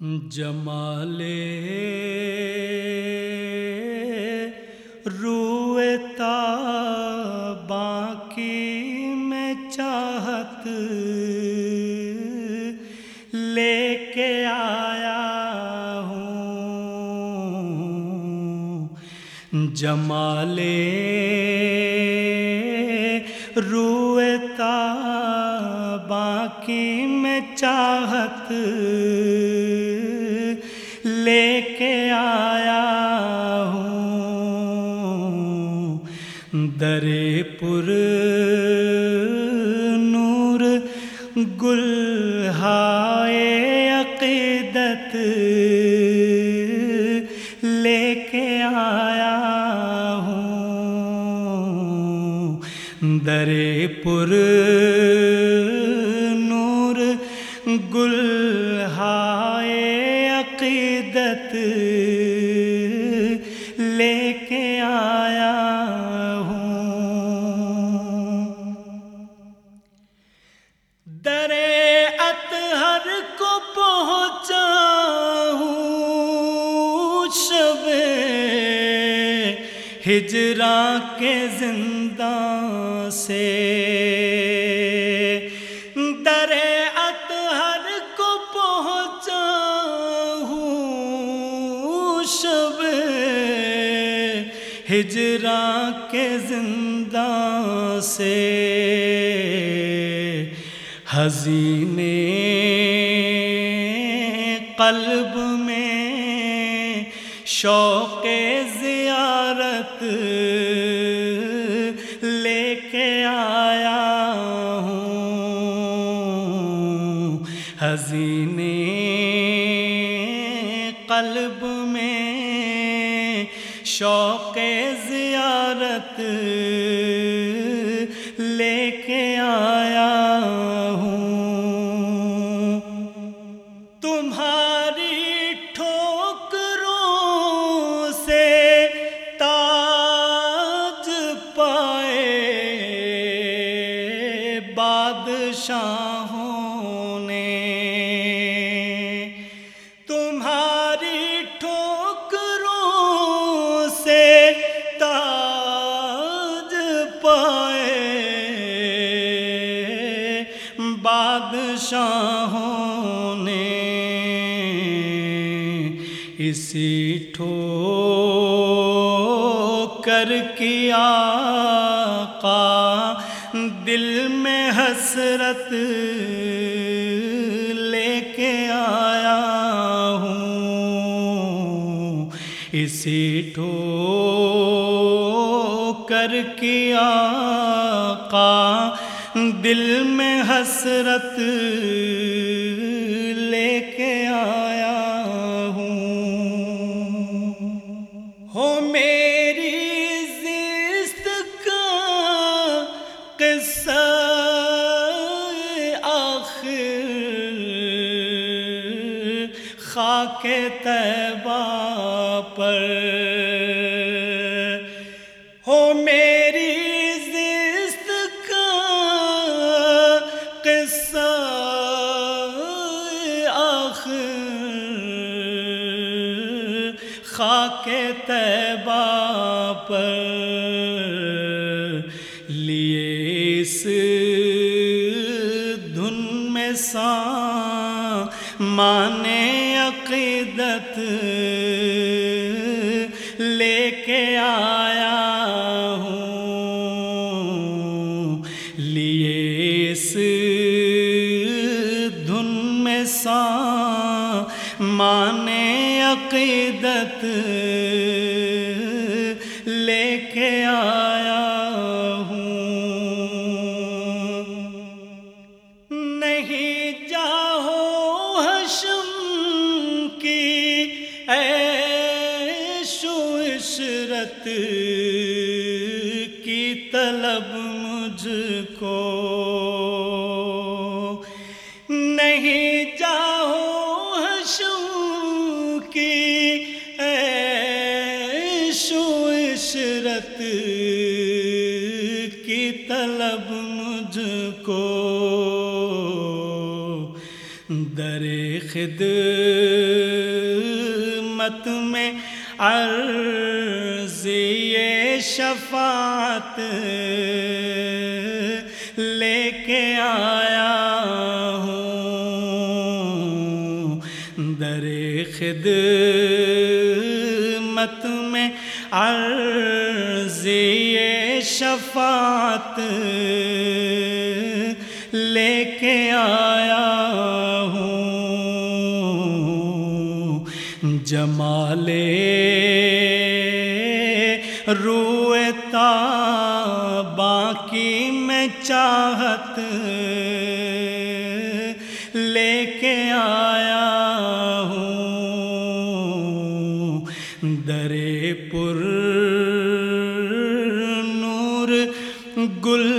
جمال روتا باقی میں چاہت لے کے آیا ہوں۔ جمال روتا باقی میں چاہت درے پر نور گل ہائے عقیدت لے کے آیا ہوں۔ درے پر نور گل ہائے عقیدت ہجراں کے زندہ سے در اطہر کو پہنچا ہوں شب ہجراں کے زندہ سے حزین قلب میں شوق زیارت لے کے آیا ہوں۔ حزین قلب میں شوق زیارت لے بادشاہوں نے۔ تمہاری ٹھوکروں سے تاج پائے۔ بادشاہوں نے اسی ٹھو دل میں حسرت لے کے آیا ہوں۔ اسی ٹھو کر کے آقا دل میں حسرت خاک طیبہ پر۔ ہو میری زیست کا قصہ آخر۔ خاک طیبہ پر۔ لیے اس دھن میں سا مانے عقیدت لے کے آیا ہوں۔ لیے اس دھن میں سا مانے عقیدت لے کے آیا ہوں۔ نہیں مجھ کو نہیں جاؤ حشم کی عیش و عشرت کی طلب مجھ کو در خدمت میں عرض یہ شفاعت لے کے آیا ہوں۔ در خدمت میں عرض یہ شفاعت لے کے آیا جمال روتا باقی میں چاہت لے کے آیا ہوں۔ درے پر نور گل